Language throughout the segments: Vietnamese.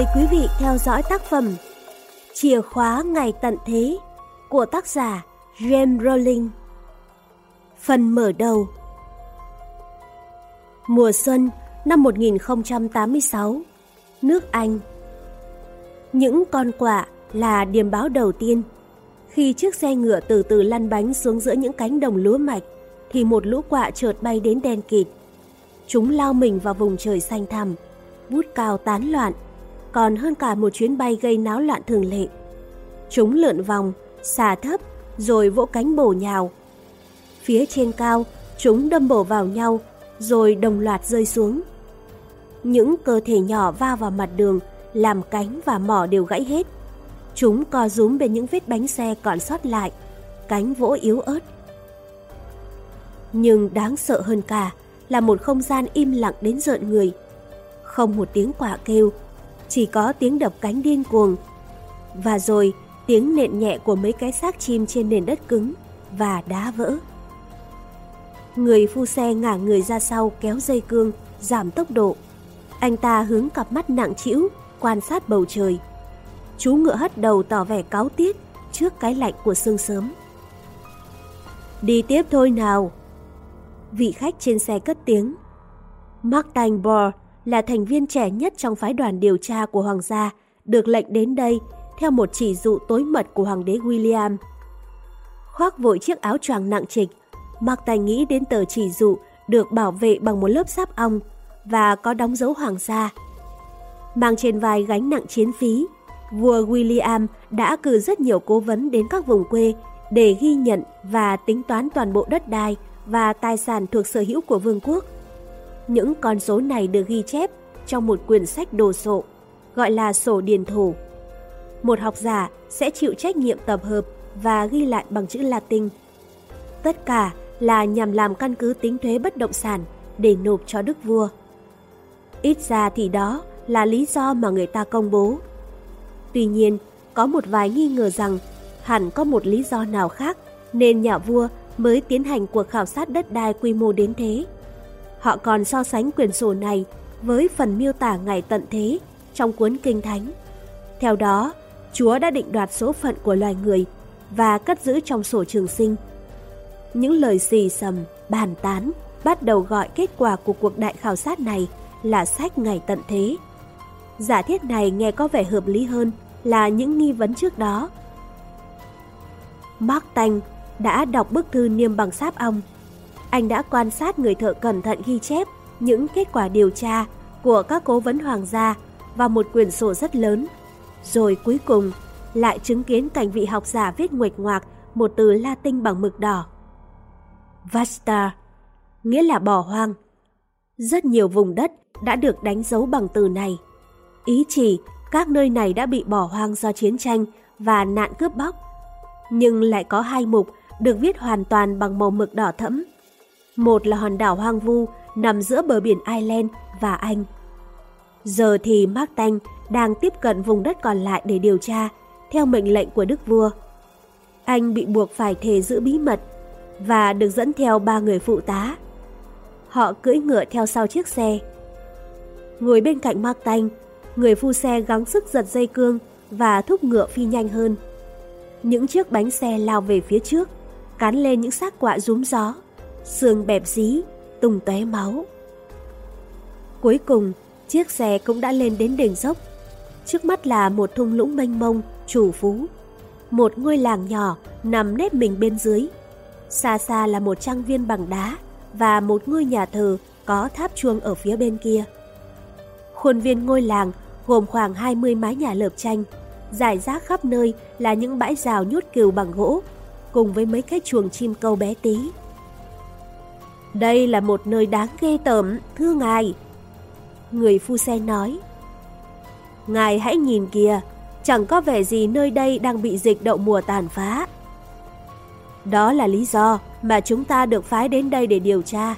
Mời quý vị theo dõi tác phẩm Chìa khóa ngày tận thế của tác giả James Rowling. Phần mở đầu Mùa xuân năm 1086, nước Anh. Những con quạ là điềm báo đầu tiên. Khi chiếc xe ngựa từ từ lăn bánh xuống giữa những cánh đồng lúa mạch, thì một lũ quạ chợt bay đến đen kịt. Chúng lao mình vào vùng trời xanh thẳm, bút cao tán loạn, còn hơn cả một chuyến bay gây náo loạn thường lệ. Chúng lượn vòng, xà thấp, rồi vỗ cánh bổ nhào. Phía trên cao, chúng đâm bổ vào nhau, rồi đồng loạt rơi xuống. Những cơ thể nhỏ va vào mặt đường, làm cánh và mỏ đều gãy hết. Chúng co rúm bên những vết bánh xe còn sót lại, cánh vỗ yếu ớt. Nhưng đáng sợ hơn cả là một không gian im lặng đến rợn người. Không một tiếng quả kêu, chỉ có tiếng đập cánh điên cuồng. Và rồi tiếng nện nhẹ của mấy cái xác chim trên nền đất cứng và đá vỡ. Người phu xe ngả người ra sau kéo dây cương, giảm tốc độ. Anh ta hướng cặp mắt nặng trĩu, quan sát bầu trời. Chú ngựa hất đầu tỏ vẻ cáo tiết trước cái lạnh của sương sớm. Đi tiếp thôi nào. Vị khách trên xe cất tiếng. Martin Bohr là thành viên trẻ nhất trong phái đoàn điều tra của hoàng gia, được lệnh đến đây theo một chỉ dụ tối mật của hoàng đế William. Khoác vội chiếc áo choàng nặng trịch, Martin nghĩ đến tờ chỉ dụ được bảo vệ bằng một lớp sáp ong và có đóng dấu hoàng gia. Mang trên vai gánh nặng chiến phí, vua William đã cử rất nhiều cố vấn đến các vùng quê để ghi nhận và tính toán toàn bộ đất đai và tài sản thuộc sở hữu của vương quốc. Những con số này được ghi chép trong một quyển sách đồ sộ, gọi là sổ điền thủ. Một học giả sẽ chịu trách nhiệm tập hợp và ghi lại bằng chữ Latin. Tất cả là nhằm làm căn cứ tính thuế bất động sản để nộp cho đức vua. Ít ra thì đó là lý do mà người ta công bố. Tuy nhiên, có một vài nghi ngờ rằng hẳn có một lý do nào khác nên nhà vua mới tiến hành cuộc khảo sát đất đai quy mô đến thế. Họ còn so sánh quyển sổ này với phần miêu tả ngày tận thế trong cuốn Kinh Thánh. Theo đó, Chúa đã định đoạt số phận của loài người và cất giữ trong sổ trường sinh. Những lời xì sầm, bàn tán bắt đầu gọi kết quả của cuộc đại khảo sát này là sách ngày tận thế. Giả thiết này nghe có vẻ hợp lý hơn là những nghi vấn trước đó. Mark Tanh đã đọc bức thư niêm bằng sáp ong. Anh đã quan sát người thợ cẩn thận ghi chép những kết quả điều tra của các cố vấn hoàng gia vào một quyển sổ rất lớn. Rồi cuối cùng lại chứng kiến cảnh vị học giả viết nguệch ngoạc một từ Latin bằng mực đỏ. Vasta, nghĩa là bỏ hoang. Rất nhiều vùng đất đã được đánh dấu bằng từ này. Ý chỉ các nơi này đã bị bỏ hoang do chiến tranh và nạn cướp bóc. Nhưng lại có hai mục được viết hoàn toàn bằng màu mực đỏ thẫm. Một là hòn đảo hoang vu nằm giữa bờ biển Ireland và Anh. Giờ thì Martin đang tiếp cận vùng đất còn lại để điều tra, theo mệnh lệnh của đức vua. Anh bị buộc phải thề giữ bí mật và được dẫn theo ba người phụ tá. Họ cưỡi ngựa theo sau chiếc xe. Ngồi bên cạnh Martin, người phu xe gắng sức giật dây cương và thúc ngựa phi nhanh hơn. Những chiếc bánh xe lao về phía trước, cán lên những xác quạ rúm gió, xương bẹp dí, tung tóe máu. Cuối cùng, chiếc xe cũng đã lên đến đỉnh dốc. Trước mắt là một thung lũng mênh mông, chủ phú. Một ngôi làng nhỏ nằm nếp mình bên dưới. Xa xa là một trang viên bằng đá và một ngôi nhà thờ có tháp chuông ở phía bên kia. Khuôn viên ngôi làng gồm khoảng 20 mái nhà lợp tranh, dài rác khắp nơi là những bãi rào nhốt cừu bằng gỗ, cùng với mấy cái chuồng chim câu bé tí. Đây là một nơi đáng ghê tởm, thưa ngài. Người phu xe nói. Ngài hãy nhìn kìa, chẳng có vẻ gì nơi đây đang bị dịch đậu mùa tàn phá. Đó là lý do mà chúng ta được phái đến đây để điều tra.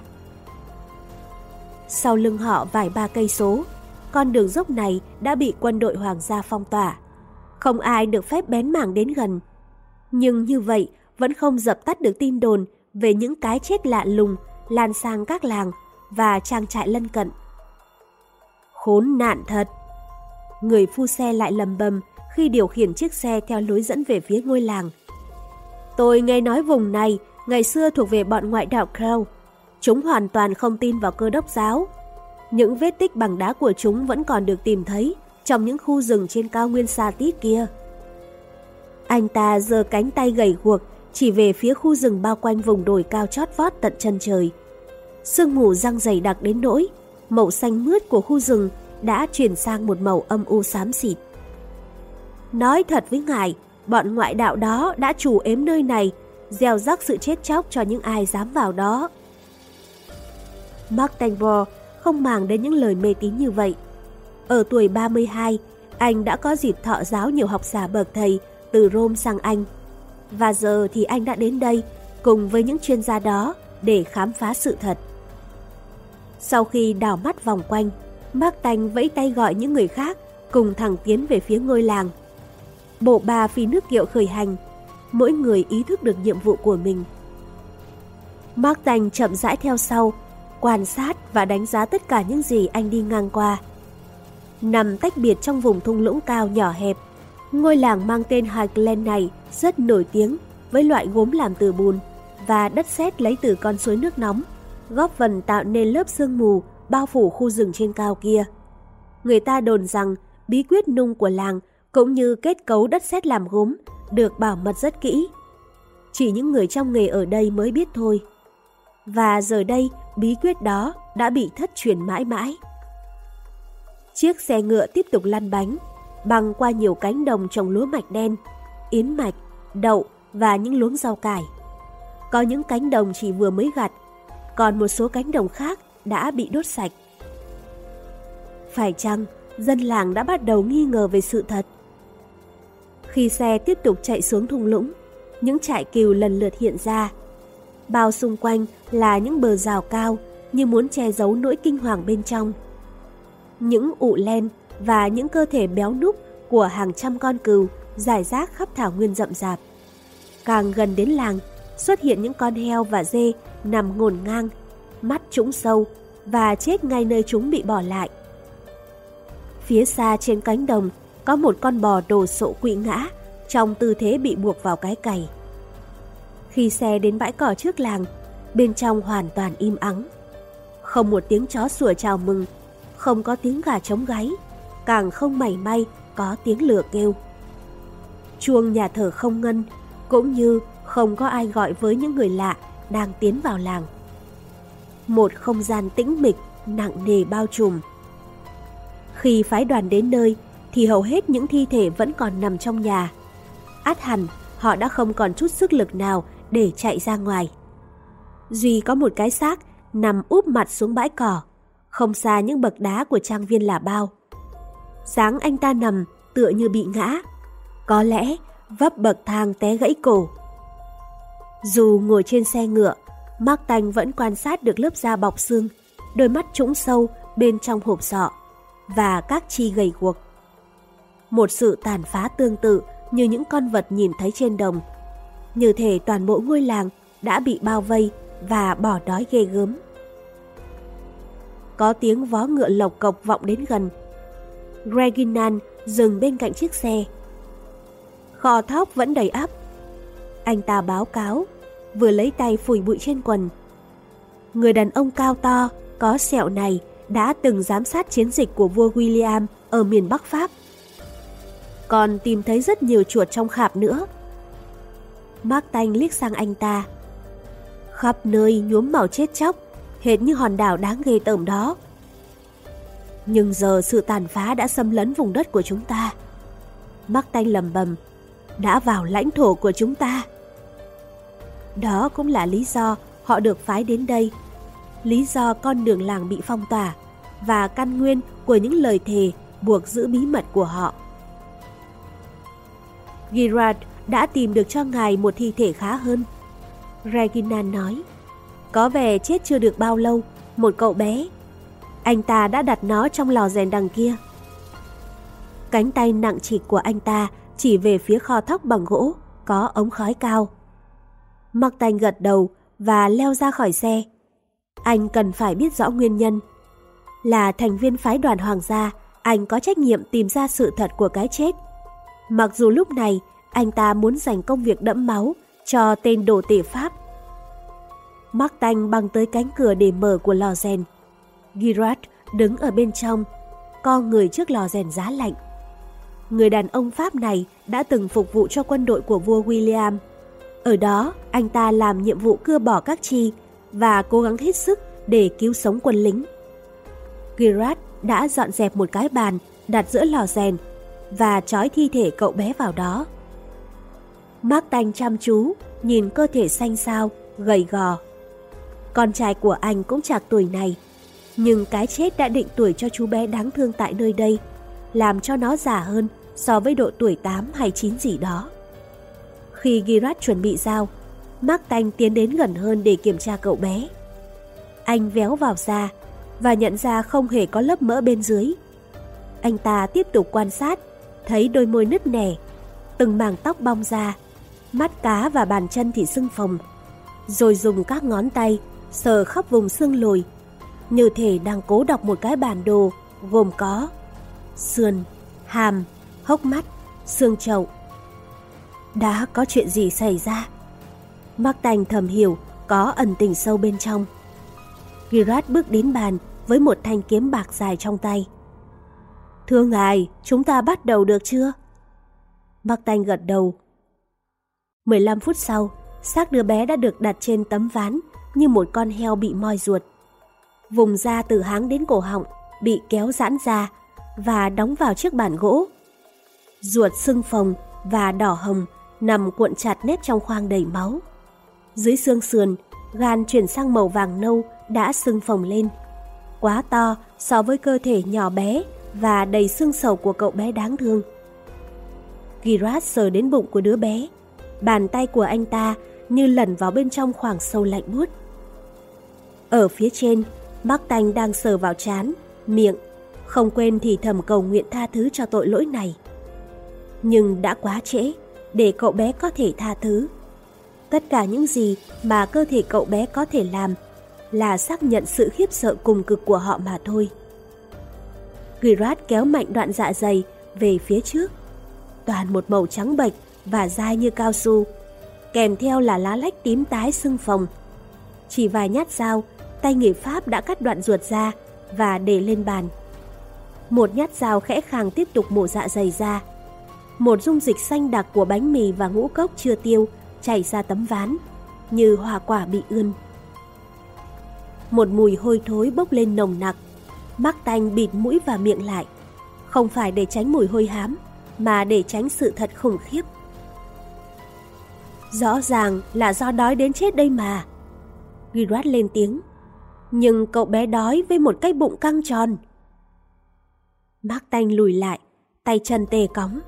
Sau lưng họ vài ba cây số, con đường dốc này đã bị quân đội hoàng gia phong tỏa. Không ai được phép bén mảng đến gần. Nhưng như vậy vẫn không dập tắt được tin đồn về những cái chết lạ lùng lan sang các làng và trang trại lân cận. Khốn nạn thật! người phu xe lại lầm bầm khi điều khiển chiếc xe theo lối dẫn về phía ngôi làng. Tôi nghe nói vùng này ngày xưa thuộc về bọn ngoại đạo Crow. Chúng hoàn toàn không tin vào cơ đốc giáo. Những vết tích bằng đá của chúng vẫn còn được tìm thấy trong những khu rừng trên cao nguyên xa tít kia. Anh ta giơ cánh tay gầy guộc chỉ về phía khu rừng bao quanh vùng đồi cao chót vót tận chân trời. Sương mù răng dày đặc đến nỗi, màu xanh mướt của khu rừng đã chuyển sang một màu âm u xám xịt. Nói thật với ngài, bọn ngoại đạo đó đã chủ ếm nơi này, gieo rắc sự chết chóc cho những ai dám vào đó. Mark Tangbor không màng đến những lời mê tín như vậy. Ở tuổi 32, anh đã có dịp thọ giáo nhiều học giả bậc thầy từ Rome sang Anh. Và giờ thì anh đã đến đây cùng với những chuyên gia đó để khám phá sự thật. Sau khi đảo mắt vòng quanh, Mark Tanh vẫy tay gọi những người khác cùng thẳng tiến về phía ngôi làng. Bộ ba phi nước kiệu khởi hành, mỗi người ý thức được nhiệm vụ của mình. Mark Tanh chậm rãi theo sau, quan sát và đánh giá tất cả những gì anh đi ngang qua. Nằm tách biệt trong vùng thung lũng cao nhỏ hẹp, ngôi làng mang tên Highland này rất nổi tiếng với loại gốm làm từ bùn và đất sét lấy từ con suối nước nóng, góp phần tạo nên lớp sương mù bao phủ khu rừng trên cao kia. Người ta đồn rằng bí quyết nung của làng cũng như kết cấu đất sét làm gốm được bảo mật rất kỹ. Chỉ những người trong nghề ở đây mới biết thôi. Và giờ đây bí quyết đó đã bị thất truyền mãi mãi. Chiếc xe ngựa tiếp tục lăn bánh, băng qua nhiều cánh đồng trồng lúa mạch đen, yến mạch, đậu và những luống rau cải. Có những cánh đồng chỉ vừa mới gặt, còn một số cánh đồng khác đã bị đốt sạch. Phải chăng dân làng đã bắt đầu nghi ngờ về sự thật? Khi xe tiếp tục chạy xuống thung lũng, những trại cừu lần lượt hiện ra. Bao xung quanh là những bờ rào cao như muốn che giấu nỗi kinh hoàng bên trong. Những ụ len và những cơ thể béo núc của hàng trăm con cừu rải rác khắp thảo nguyên rậm rạp. Càng gần đến làng, xuất hiện những con heo và dê nằm ngổn ngang, mắt trũng sâu và chết ngay nơi chúng bị bỏ lại. Phía xa trên cánh đồng có một con bò đồ sộ quỵ ngã trong tư thế bị buộc vào cái cày. Khi xe đến bãi cỏ trước làng, bên trong hoàn toàn im ắng. Không một tiếng chó sủa chào mừng, không có tiếng gà trống gáy, càng không mảy may có tiếng lửa kêu. Chuông nhà thờ không ngân, cũng như không có ai gọi với những người lạ đang tiến vào làng. Một không gian tĩnh mịch, nặng nề bao trùm. Khi phái đoàn đến nơi, thì hầu hết những thi thể vẫn còn nằm trong nhà. Át hẳn, họ đã không còn chút sức lực nào để chạy ra ngoài. Duy có một cái xác nằm úp mặt xuống bãi cỏ, không xa những bậc đá của trang viên là bao. Sáng anh ta nằm tựa như bị ngã, có lẽ vấp bậc thang té gãy cổ. Dù ngồi trên xe ngựa, Mark Tanh vẫn quan sát được lớp da bọc xương, đôi mắt trũng sâu bên trong hộp sọ và các chi gầy guộc. Một sự tàn phá tương tự như những con vật nhìn thấy trên đồng. Như thể toàn bộ ngôi làng đã bị bao vây và bỏ đói ghê gớm. Có tiếng vó ngựa lộc cộc vọng đến gần. Reginald dừng bên cạnh chiếc xe. Kho thóc vẫn đầy ắp. Anh ta báo cáo, vừa lấy tay phủi bụi trên quần. Người đàn ông cao to, có sẹo này đã từng giám sát chiến dịch của vua William ở miền Bắc Pháp. Còn tìm thấy rất nhiều chuột trong khạp nữa. Mark Tanh liếc sang anh ta. Khắp nơi nhuốm màu chết chóc, hệt như hòn đảo đáng ghê tởm đó. Nhưng giờ sự tàn phá đã xâm lấn vùng đất của chúng ta. Mark Tanh lầm bầm, đã vào lãnh thổ của chúng ta. Đó cũng là lý do họ được phái đến đây. Lý do con đường làng bị phong tỏa và căn nguyên của những lời thề buộc giữ bí mật của họ. Girard đã tìm được cho ngài một thi thể khá hơn. Regina nói, có vẻ chết chưa được bao lâu, một cậu bé. Anh ta đã đặt nó trong lò rèn đằng kia. Cánh tay nặng trịch của anh ta chỉ về phía kho thóc bằng gỗ, có ống khói cao. Mặc Tanh gật đầu và leo ra khỏi xe. Anh cần phải biết rõ nguyên nhân. Là thành viên phái đoàn hoàng gia, anh có trách nhiệm tìm ra sự thật của cái chết. Mặc dù lúc này anh ta muốn dành công việc đẫm máu cho tên đồ tể Pháp. Mark Tanh băng tới cánh cửa để mở của lò rèn. Girard đứng ở bên trong, co người trước lò rèn giá lạnh. Người đàn ông Pháp này đã từng phục vụ cho quân đội của vua William. Ở đó, anh ta làm nhiệm vụ cưa bỏ các chi và cố gắng hết sức để cứu sống quân lính. Girard đã dọn dẹp một cái bàn đặt giữa lò rèn và trói thi thể cậu bé vào đó. Mark Tanh chăm chú, nhìn cơ thể xanh xao, gầy gò. Con trai của anh cũng chạc tuổi này, nhưng cái chết đã định tuổi cho chú bé đáng thương tại nơi đây, làm cho nó già hơn so với độ tuổi 8 hay 9 gì đó. Khi Girat chuẩn bị dao, Mark Tanh tiến đến gần hơn để kiểm tra cậu bé. Anh véo vào da và nhận ra không hề có lớp mỡ bên dưới. Anh ta tiếp tục quan sát, thấy đôi môi nứt nẻ, từng mảng tóc bong ra, mắt cá và bàn chân thì sưng phồng, rồi dùng các ngón tay sờ khắp vùng xương lồi, như thể đang cố đọc một cái bản đồ gồm có sườn, hàm, hốc mắt, xương chậu. Đã có chuyện gì xảy ra? Mắc Tành thầm hiểu có ẩn tình sâu bên trong. Girard bước đến bàn với một thanh kiếm bạc dài trong tay. Thưa ngài, chúng ta bắt đầu được chưa? Mắc Tành gật đầu. 15 phút sau, xác đứa bé đã được đặt trên tấm ván như một con heo bị moi ruột. Vùng da từ háng đến cổ họng bị kéo giãn ra và đóng vào chiếc bàn gỗ. Ruột sưng phồng và đỏ hồng nằm cuộn chặt nếp trong khoang đầy máu. Dưới xương sườn, gan chuyển sang màu vàng nâu đã sưng phồng lên. Quá to so với cơ thể nhỏ bé và đầy xương sầu của cậu bé đáng thương. Girat sờ đến bụng của đứa bé. Bàn tay của anh ta như lẩn vào bên trong khoảng sâu lạnh buốt. Ở phía trên, Bác Tanh đang sờ vào chán, miệng, không quên thì thầm cầu nguyện tha thứ cho tội lỗi này. Nhưng đã quá trễ để cậu bé có thể tha thứ. Tất cả những gì mà cơ thể cậu bé có thể làm là xác nhận sự khiếp sợ cùng cực của họ mà thôi. Girat kéo mạnh đoạn dạ dày về phía trước. Toàn một màu trắng bệch và dai như cao su, kèm theo là lá lách tím tái sưng phồng. Chỉ vài nhát dao, tay nghề Pháp đã cắt đoạn ruột ra và để lên bàn. Một nhát dao khẽ khàng tiếp tục mổ dạ dày ra. Một dung dịch xanh đặc của bánh mì và ngũ cốc chưa tiêu chảy ra tấm ván, như hoa quả bị ươn. Một mùi hôi thối bốc lên nồng nặc. Mắc tanh bịt mũi và miệng lại. Không phải để tránh mùi hôi hám, mà để tránh sự thật khủng khiếp. Rõ ràng là do đói đến chết đây mà. Girat lên tiếng. Nhưng cậu bé đói với một cái bụng căng tròn. Mắc Tanh lùi lại, tay chân tê cóng.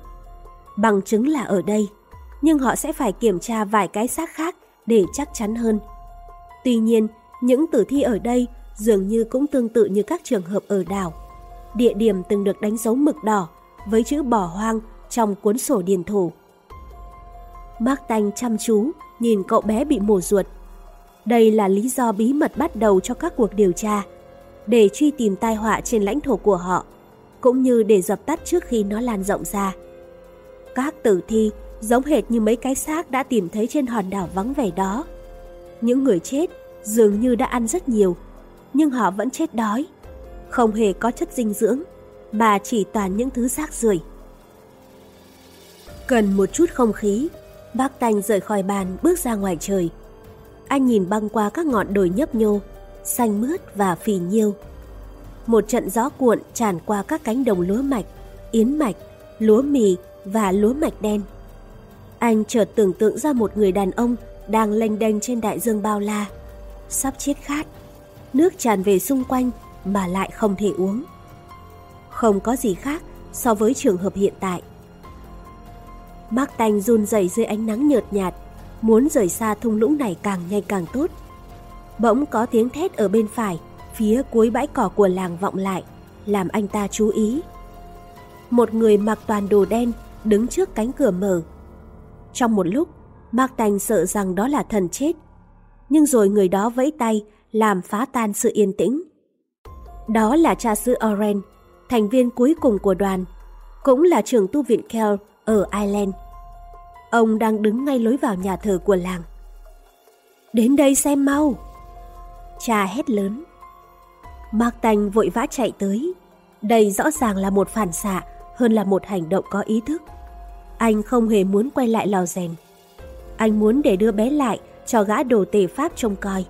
Bằng chứng là ở đây, nhưng họ sẽ phải kiểm tra vài cái xác khác để chắc chắn hơn. Tuy nhiên, những tử thi ở đây dường như cũng tương tự như các trường hợp ở đảo. Địa điểm từng được đánh dấu mực đỏ với chữ bỏ hoang trong cuốn sổ điền thủ. Mark Tanh chăm chú nhìn cậu bé bị mổ ruột. Đây là lý do bí mật bắt đầu cho các cuộc điều tra, để truy tìm tai họa trên lãnh thổ của họ, cũng như để dập tắt trước khi nó lan rộng ra. Các tử thi giống hệt như mấy cái xác đã tìm thấy trên hòn đảo vắng vẻ đó. Những người chết dường như đã ăn rất nhiều, nhưng họ vẫn chết đói. Không hề có chất dinh dưỡng, mà chỉ toàn những thứ rác rưởi. Cần một chút không khí, bác Tanh rời khỏi bàn bước ra ngoài trời. Anh nhìn băng qua các ngọn đồi nhấp nhô, xanh mướt và phì nhiêu. Một trận gió cuộn tràn qua các cánh đồng lúa mạch, yến mạch, lúa mì và lúa mạch đen. Anh chợt tưởng tượng ra một người đàn ông đang lênh đênh trên đại dương bao la, sắp chết khát. Nước tràn về xung quanh mà lại không thể uống. Không có gì khác so với trường hợp hiện tại. Mark Tanh run rẩy dưới ánh nắng nhợt nhạt, muốn rời xa thung lũng này càng nhanh càng tốt. Bỗng có tiếng thét ở bên phải, phía cuối bãi cỏ của làng vọng lại, làm anh ta chú ý. Một người mặc toàn đồ đen đứng trước cánh cửa mở. Trong một lúc, Mạc Thành sợ rằng đó là thần chết. Nhưng rồi người đó vẫy tay làm phá tan sự yên tĩnh. Đó là cha sư Oren, thành viên cuối cùng của đoàn, cũng là trưởng tu viện Kell ở Ireland. Ông đang đứng ngay lối vào nhà thờ của làng. Đến đây xem mau! Cha hét lớn. Mạc Tành vội vã chạy tới. Đây rõ ràng là một phản xạ hơn là một hành động có ý thức. Anh không hề muốn quay lại lò rèn. Anh muốn để đưa bé lại cho gã đồ tể Pháp trông coi.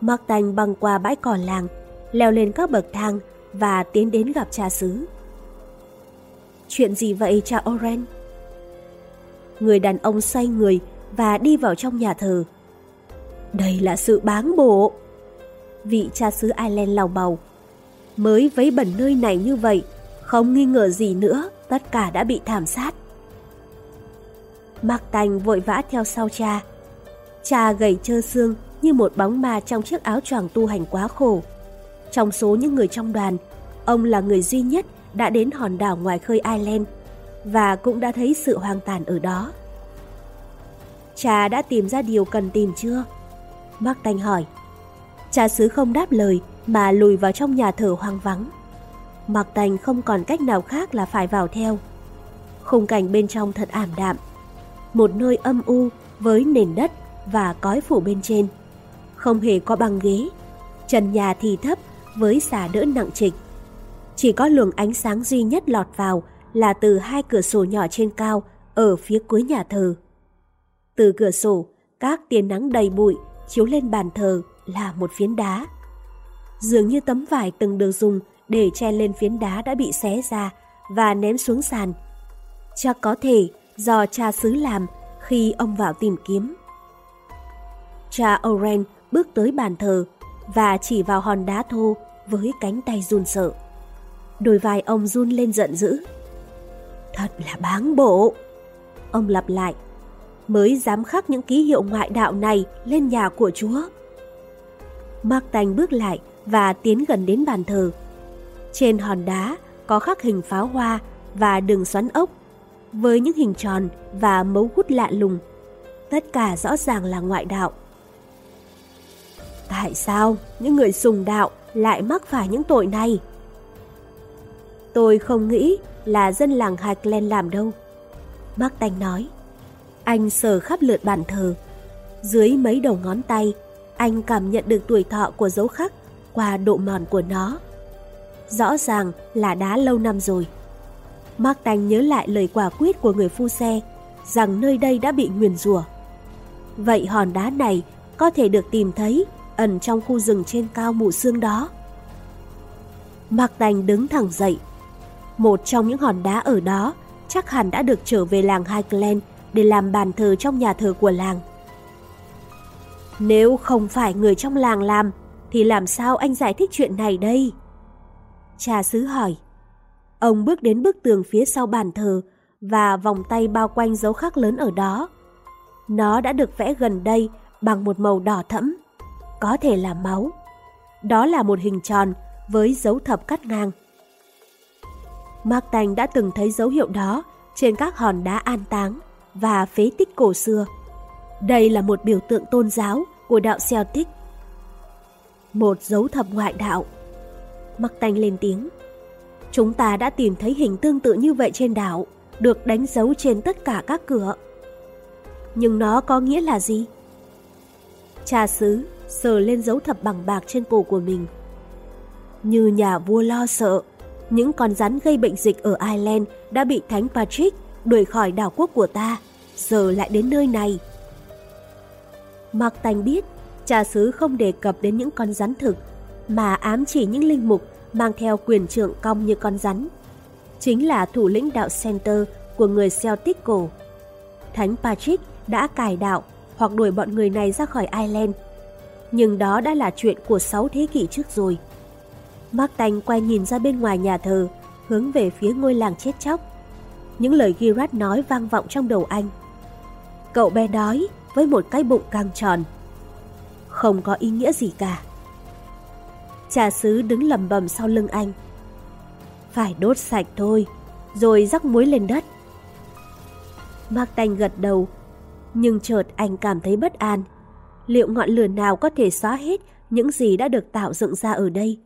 Martin băng qua bãi cỏ làng, leo lên các bậc thang và tiến đến gặp cha xứ. Chuyện gì vậy cha Oren? Người đàn ông xoay người và đi vào trong nhà thờ. Đây là sự báng bộ. Vị cha xứ Ireland lào bầu. Mới vấy bẩn nơi này như vậy, không nghi ngờ gì nữa, tất cả đã bị thảm sát. Mạc Tành vội vã theo sau cha. Cha gầy trơ xương như một bóng ma trong chiếc áo choàng tu hành quá khổ. Trong số những người trong đoàn, ông là người duy nhất đã đến hòn đảo ngoài khơi Ireland và cũng đã thấy sự hoang tàn ở đó. Cha đã tìm ra điều cần tìm chưa? Mạc Tành hỏi. Cha xứ không đáp lời mà lùi vào trong nhà thờ hoang vắng. Mạc Tành không còn cách nào khác là phải vào theo. Khung cảnh bên trong thật ảm đạm. Một nơi âm u với nền đất và cói phủ bên trên. Không hề có băng ghế. Trần nhà thì thấp với xà đỡ nặng trịch. Chỉ có luồng ánh sáng duy nhất lọt vào là từ hai cửa sổ nhỏ trên cao ở phía cuối nhà thờ. Từ cửa sổ, các tia nắng đầy bụi chiếu lên bàn thờ là một phiến đá. Dường như tấm vải từng được dùng để che lên phiến đá đã bị xé ra và ném xuống sàn. Chắc có thể do cha xứ làm khi ông vào tìm kiếm. Cha Oren bước tới bàn thờ và chỉ vào hòn đá thô với cánh tay run sợ. Đôi vai ông run lên giận dữ. Thật là báng bộ. Ông lặp lại, mới dám khắc những ký hiệu ngoại đạo này lên nhà của Chúa. Mark Tanh bước lại và tiến gần đến bàn thờ. Trên hòn đá có khắc hình pháo hoa và đường xoắn ốc với những hình tròn và mấu hút lạ lùng. Tất cả rõ ràng là ngoại đạo. Tại sao những người sùng đạo lại mắc phải những tội này? Tôi không nghĩ là dân làng Highland làm đâu. Mark Tanh nói. Anh sờ khắp lượt bàn thờ. Dưới mấy đầu ngón tay, anh cảm nhận được tuổi thọ của dấu khắc qua độ mòn của nó. Rõ ràng là đá lâu năm rồi. Mark Tanh nhớ lại lời quả quyết của người phu xe rằng nơi đây đã bị nguyền rủa. Vậy hòn đá này có thể được tìm thấy ẩn trong khu rừng trên cao mù sương đó. Mạc Đành đứng thẳng dậy. Một trong những hòn đá ở đó chắc hẳn đã được trở về làng Highland để làm bàn thờ trong nhà thờ của làng. Nếu không phải người trong làng làm, thì làm sao anh giải thích chuyện này đây? Cha xứ hỏi. Ông bước đến bức tường phía sau bàn thờ và vòng tay bao quanh dấu khắc lớn ở đó. Nó đã được vẽ gần đây bằng một màu đỏ thẫm, có thể là máu. Đó là một hình tròn với dấu thập cắt ngang. Mark Tành đã từng thấy dấu hiệu đó trên các hòn đá an táng và phế tích cổ xưa. Đây là một biểu tượng tôn giáo của đạo Celtic. Một dấu thập ngoại đạo. Mắc Tành lên tiếng. Chúng ta đã tìm thấy hình tương tự như vậy trên đảo, được đánh dấu trên tất cả các cửa. Nhưng nó có nghĩa là gì? Cha xứ sờ lên dấu thập bằng bạc trên cổ của mình. Như nhà vua lo sợ, những con rắn gây bệnh dịch ở Ireland đã bị Thánh Patrick đuổi khỏi đảo quốc của ta, giờ lại đến nơi này. Mạc Tành biết, cha xứ không đề cập đến những con rắn thực, mà ám chỉ những linh mục mang theo quyền trưởng cong như con rắn. Chính là thủ lĩnh đạo Center của người Celtic cổ. Thánh Patrick đã cải đạo hoặc đuổi bọn người này ra khỏi Ireland. Nhưng đó đã là chuyện của 6 thế kỷ trước rồi. Mark Tanh quay nhìn ra bên ngoài nhà thờ, hướng về phía ngôi làng chết chóc. Những lời Girard nói vang vọng trong đầu anh. Cậu bé đói với một cái bụng căng tròn. Không có ý nghĩa gì cả. Trà sứ đứng lầm bầm sau lưng anh. Phải đốt sạch thôi, rồi rắc muối lên đất. Mạc Tanh gật đầu, nhưng chợt anh cảm thấy bất an. Liệu ngọn lửa nào có thể xóa hết những gì đã được tạo dựng ra ở đây?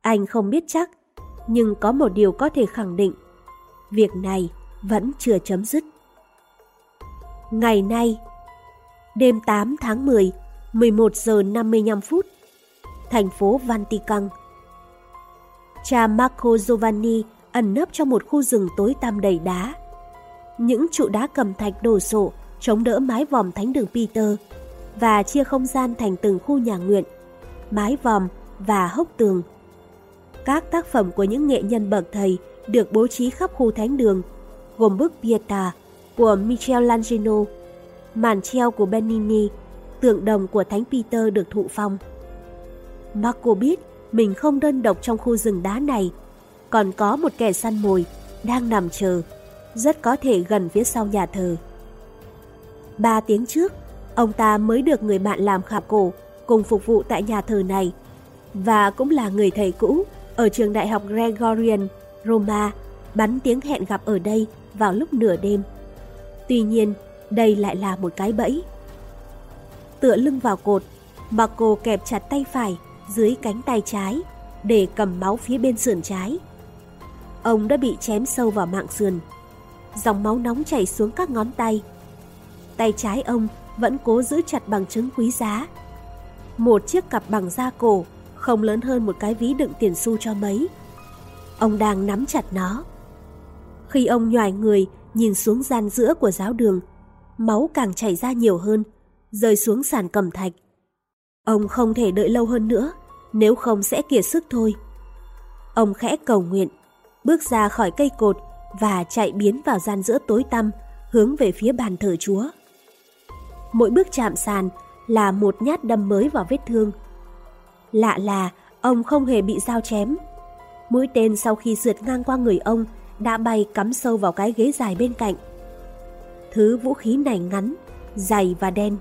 Anh không biết chắc, nhưng có một điều có thể khẳng định. Việc này vẫn chưa chấm dứt. Ngày nay, đêm 8 tháng 10, 11 giờ 55 phút, thành phố Vatican. Cha Marco Giovanni ẩn nấp trong một khu rừng tối tăm đầy đá. Những trụ đá cầm thạch đổ sộ chống đỡ mái vòm thánh đường Peter và chia không gian thành từng khu nhà nguyện, mái vòm và hốc tường. Các tác phẩm của những nghệ nhân bậc thầy được bố trí khắp khu thánh đường, gồm bức Pieta của Michelangelo, màn treo của Benini, tượng đồng của Thánh Peter được thụ phong. Marco biết mình không đơn độc trong khu rừng đá này, còn có một kẻ săn mồi đang nằm chờ, rất có thể gần phía sau nhà thờ. Ba tiếng trước, ông ta mới được người bạn làm khảo cổ cùng phục vụ tại nhà thờ này và cũng là người thầy cũ ở trường đại học Gregorian, Roma, bắn tiếng hẹn gặp ở đây vào lúc nửa đêm. Tuy nhiên, đây lại là một cái bẫy. Tựa lưng vào cột, Marco kẹp chặt tay phải dưới cánh tay trái để cầm máu phía bên sườn trái. Ông đã bị chém sâu vào mạng sườn. Dòng máu nóng chảy xuống các ngón tay. Tay trái ông vẫn cố giữ chặt bằng chứng quý giá. Một chiếc cặp bằng da cổ không lớn hơn một cái ví đựng tiền xu cho mấy. Ông đang nắm chặt nó. Khi ông nhòi người nhìn xuống gian giữa của giáo đường, máu càng chảy ra nhiều hơn, rơi xuống sàn cầm thạch. Ông không thể đợi lâu hơn nữa, nếu không sẽ kiệt sức thôi. Ông khẽ cầu nguyện, bước ra khỏi cây cột và chạy biến vào gian giữa tối tăm, hướng về phía bàn thờ Chúa. Mỗi bước chạm sàn là một nhát đâm mới vào vết thương. Lạ là ông không hề bị dao chém. Mũi tên sau khi sượt ngang qua người ông đã bay cắm sâu vào cái ghế dài bên cạnh. Thứ vũ khí này ngắn, dày và đen,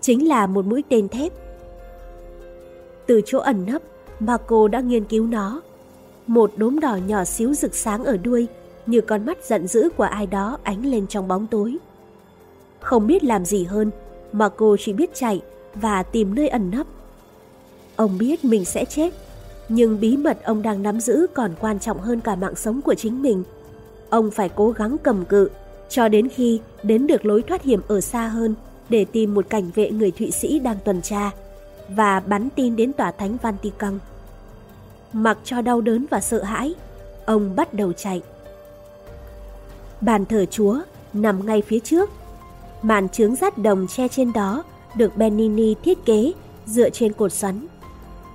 chính là một mũi tên thép. Từ chỗ ẩn nấp, Marco đã nghiên cứu nó. Một đốm đỏ nhỏ xíu rực sáng ở đuôi, như con mắt giận dữ của ai đó ánh lên trong bóng tối. Không biết làm gì hơn, Marco chỉ biết chạy và tìm nơi ẩn nấp. Ông biết mình sẽ chết, nhưng bí mật ông đang nắm giữ còn quan trọng hơn cả mạng sống của chính mình. Ông phải cố gắng cầm cự, cho đến khi đến được lối thoát hiểm ở xa hơn để tìm một cảnh vệ người Thụy Sĩ đang tuần tra và bắn tin đến tòa thánh Vatican. Mặc cho đau đớn và sợ hãi, ông bắt đầu chạy. Bàn thờ Chúa nằm ngay phía trước. Màn trướng rát đồng che trên đó được Benini thiết kế dựa trên cột xoắn.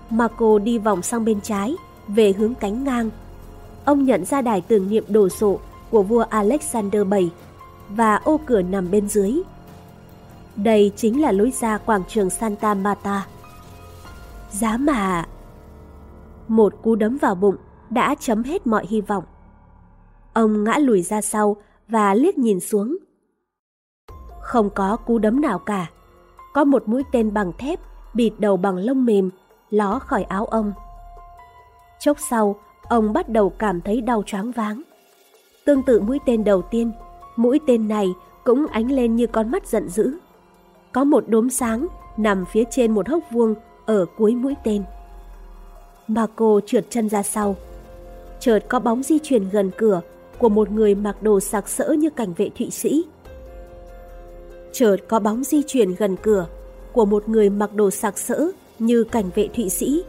Marco đi vòng sang bên trái, về hướng cánh ngang. Ông nhận ra đài tưởng niệm đồ sộ của vua Alexander VII và ô cửa nằm bên dưới. Đây chính là lối ra quảng trường Santa Marta. Giá mà... Một cú đấm vào bụng đã chấm hết mọi hy vọng. Ông ngã lùi ra sau và liếc nhìn xuống. Không có cú đấm nào cả. Có một mũi tên bằng thép bịt đầu bằng lông mềm ló khỏi áo ông. Chốc sau, ông bắt đầu cảm thấy đau choáng váng. Tương tự mũi tên đầu tiên, mũi tên này cũng ánh lên như con mắt giận dữ. Có một đốm sáng nằm phía trên một hốc vuông ở cuối mũi tên. Marco trượt chân ra sau. Chợt có bóng di chuyển gần cửa của một người mặc đồ sặc sỡ như cảnh vệ Thụy Sĩ. Chợt có bóng di chuyển gần cửa của một người mặc đồ sặc sỡ như cảnh vệ Thụy Sĩ.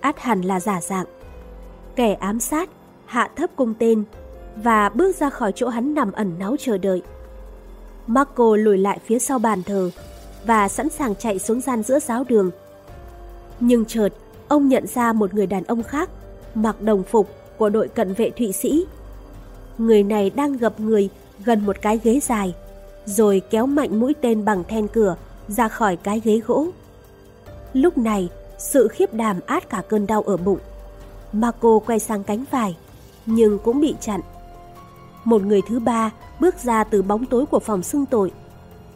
Át hẳn là giả dạng. Kẻ ám sát, hạ thấp cung tên và bước ra khỏi chỗ hắn nằm ẩn náu chờ đợi. Marco lùi lại phía sau bàn thờ và sẵn sàng chạy xuống gian giữa giáo đường. Nhưng chợt, ông nhận ra một người đàn ông khác, mặc đồng phục của đội cận vệ Thụy Sĩ. Người này đang gập người gần một cái ghế dài, rồi kéo mạnh mũi tên bằng then cửa ra khỏi cái ghế gỗ. Lúc này, sự khiếp đảm át cả cơn đau ở bụng. Marco quay sang cánh phải, nhưng cũng bị chặn. Một người thứ ba bước ra từ bóng tối của phòng xưng tội,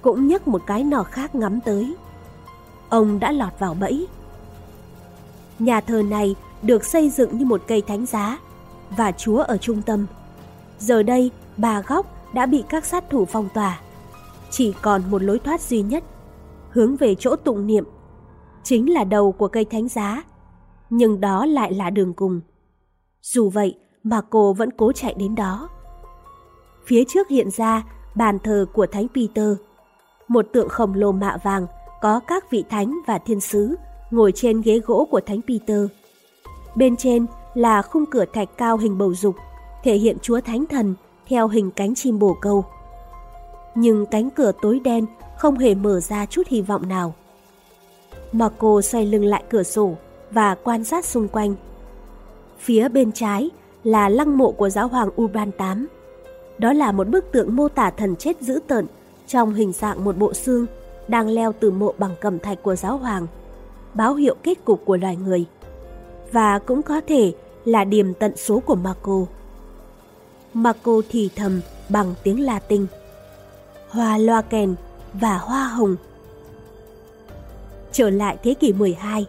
cũng nhấc một cái nỏ khác ngắm tới. Ông đã lọt vào bẫy. Nhà thờ này được xây dựng như một cây thánh giá và Chúa ở trung tâm. Giờ đây, bà góc đã bị các sát thủ phong tỏa. Chỉ còn một lối thoát duy nhất, hướng về chỗ tụng niệm chính là đầu của cây thánh giá, nhưng đó lại là đường cùng. Dù vậy mà cô vẫn cố chạy đến đó. Phía trước hiện ra bàn thờ của Thánh Peter, một tượng khổng lồ mạ vàng có các vị thánh và thiên sứ ngồi trên ghế gỗ của Thánh Peter. Bên trên là khung cửa thạch cao hình bầu dục, thể hiện Chúa Thánh Thần theo hình cánh chim bồ câu. Nhưng cánh cửa tối đen không hề mở ra chút hy vọng nào. Marco xoay lưng lại cửa sổ và quan sát xung quanh. Phía bên trái là lăng mộ của giáo hoàng Urban VIII. Đó là một bức tượng mô tả thần chết dữ tợn trong hình dạng một bộ xương đang leo từ mộ bằng cẩm thạch của giáo hoàng, báo hiệu kết cục của loài người. Và cũng có thể là điểm tận số của Marco. Marco thì thầm bằng tiếng Latin. Hoa loa kèn và hoa hồng. Trở lại thế kỷ 12,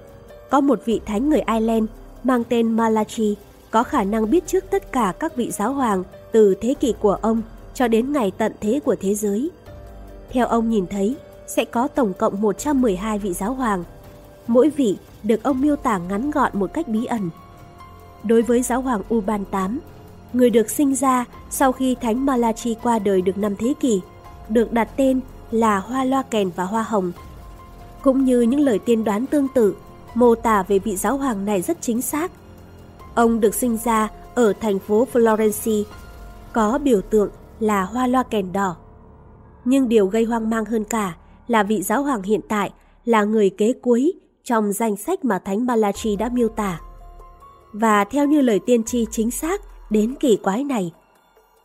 có một vị thánh người Ireland mang tên Malachi có khả năng biết trước tất cả các vị giáo hoàng từ thế kỷ của ông cho đến ngày tận thế của thế giới. Theo ông nhìn thấy, sẽ có tổng cộng 112 vị giáo hoàng. Mỗi vị được ông miêu tả ngắn gọn một cách bí ẩn. Đối với giáo hoàng Urban VIII, người được sinh ra sau khi Thánh Malachi qua đời được năm thế kỷ, được đặt tên là Hoa Loa Kèn và Hoa Hồng. Cũng như những lời tiên đoán tương tự, mô tả về vị giáo hoàng này rất chính xác. Ông được sinh ra ở thành phố Florence, có biểu tượng là hoa loa kèn đỏ. Nhưng điều gây hoang mang hơn cả là vị giáo hoàng hiện tại là người kế cuối trong danh sách mà Thánh Malachi đã miêu tả. Và theo như lời tiên tri chính xác đến kỳ quái này,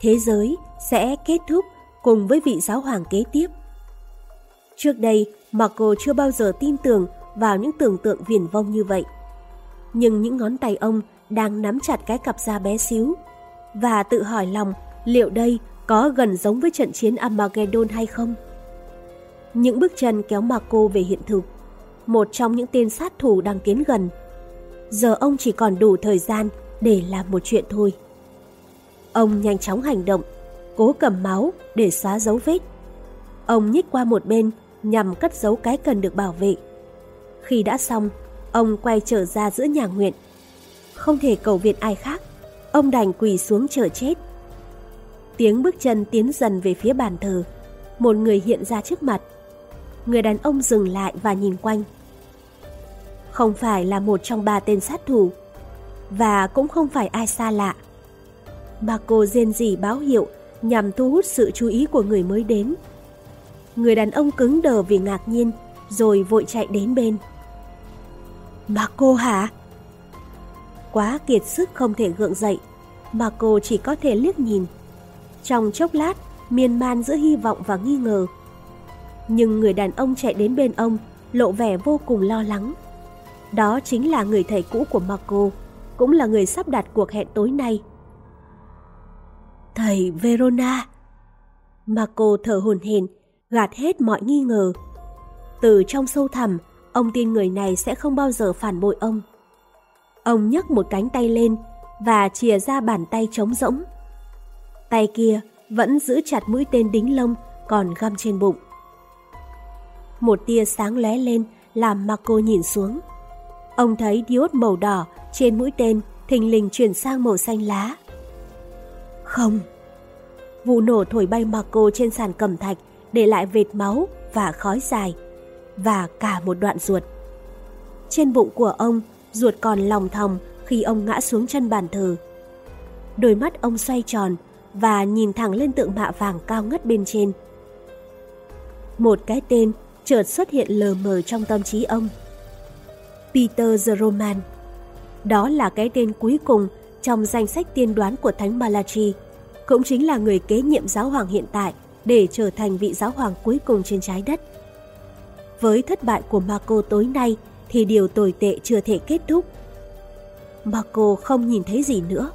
thế giới sẽ kết thúc cùng với vị giáo hoàng kế tiếp. Trước đây, Marco chưa bao giờ tin tưởng vào những tưởng tượng viển vông như vậy. Nhưng những ngón tay ông đang nắm chặt cái cặp da bé xíu và tự hỏi lòng liệu đây có gần giống với trận chiến Armageddon hay không. Những bước chân kéo Marco về hiện thực, một trong những tên sát thủ đang tiến gần. Giờ ông chỉ còn đủ thời gian để làm một chuyện thôi. Ông nhanh chóng hành động, cố cầm máu để xóa dấu vết. Ông nhích qua một bên nhằm cất giấu cái cần được bảo vệ. Khi đã xong, ông quay trở ra giữa nhà nguyện. Không thể cầu viện ai khác, ông đành quỳ xuống chờ chết. Tiếng bước chân tiến dần về phía bàn thờ, một người hiện ra trước mặt. Người đàn ông dừng lại và nhìn quanh. Không phải là một trong ba tên sát thủ, và cũng không phải ai xa lạ. Mà cô rên rỉ báo hiệu nhằm thu hút sự chú ý của người mới đến. Người đàn ông cứng đờ vì ngạc nhiên, rồi vội chạy đến bên. Mà cô hả? Quá kiệt sức không thể gượng dậy, mà cô chỉ có thể liếc nhìn. Trong chốc lát, miên man giữa hy vọng và nghi ngờ. Nhưng người đàn ông chạy đến bên ông, lộ vẻ vô cùng lo lắng. Đó chính là người thầy cũ của Marco, cũng là người sắp đặt cuộc hẹn tối nay. Thầy Verona. Marco thở hổn hển, gạt hết mọi nghi ngờ. Từ trong sâu thẳm, ông tin người này sẽ không bao giờ phản bội ông. Ông nhấc một cánh tay lên và chìa ra bàn tay trống rỗng. Tay kia vẫn giữ chặt mũi tên đính lông còn găm trên bụng. Một tia sáng lóe lên làm Marco nhìn xuống. Ông thấy diode màu đỏ trên mũi tên thình lình chuyển sang màu xanh lá. Không! Vụ nổ thổi bay Marco trên sàn cẩm thạch để lại vệt máu và khói dài và cả một đoạn ruột. Trên bụng của ông, ruột còn lòng thòng khi ông ngã xuống chân bàn thờ. Đôi mắt ông xoay tròn và nhìn thẳng lên tượng mạ vàng cao ngất bên trên. Một cái tên chợt xuất hiện lờ mờ trong tâm trí ông. Peter the Roman. Đó là cái tên cuối cùng trong danh sách tiên đoán của Thánh Malachi, cũng chính là người kế nhiệm giáo hoàng hiện tại để trở thành vị giáo hoàng cuối cùng trên trái đất. Với thất bại của Marco tối nay thì điều tồi tệ chưa thể kết thúc. Marco không nhìn thấy gì nữa.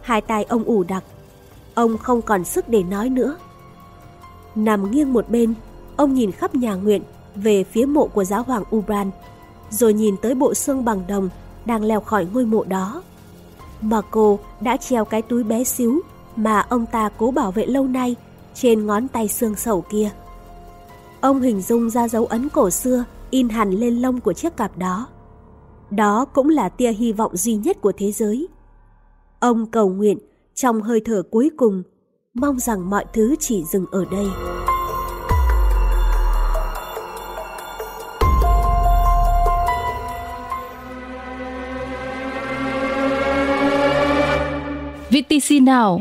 Hai tay ông ủ đặc. Ông không còn sức để nói nữa. Nằm nghiêng một bên, ông nhìn khắp nhà nguyện về phía mộ của giáo hoàng Ubran, rồi nhìn tới bộ xương bằng đồng đang leo khỏi ngôi mộ đó. Marco đã treo cái túi bé xíu mà ông ta cố bảo vệ lâu nay trên ngón tay xương sầu kia. Ông hình dung ra dấu ấn cổ xưa in hẳn lên lông của chiếc cặp đó. Đó cũng là tia hy vọng duy nhất của thế giới. Ông cầu nguyện trong hơi thở cuối cùng, mong rằng mọi thứ chỉ dừng ở đây. VTC Now.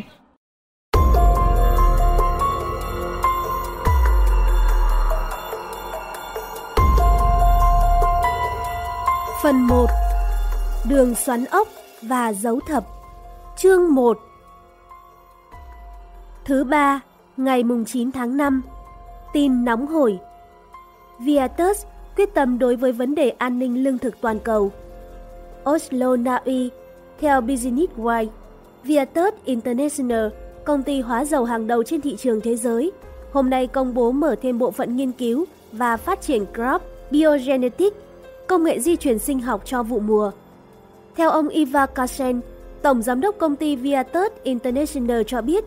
Phần 1 Đường xoắn ốc và dấu thập. Chương 1 Thứ ba, ngày mùng 9 tháng 5 Tin nóng hổi. Viatus quyết tâm đối với vấn đề an ninh lương thực toàn cầu. Oslo, Na Uy Theo Business Wire. Viatus International, công ty hóa dầu hàng đầu trên thị trường thế giới, hôm nay công bố mở thêm bộ phận nghiên cứu và phát triển crop biogenetic, công nghệ di truyền sinh học cho vụ mùa. Theo ông Iva Kasen, Tổng Giám đốc công ty Viatus International cho biết,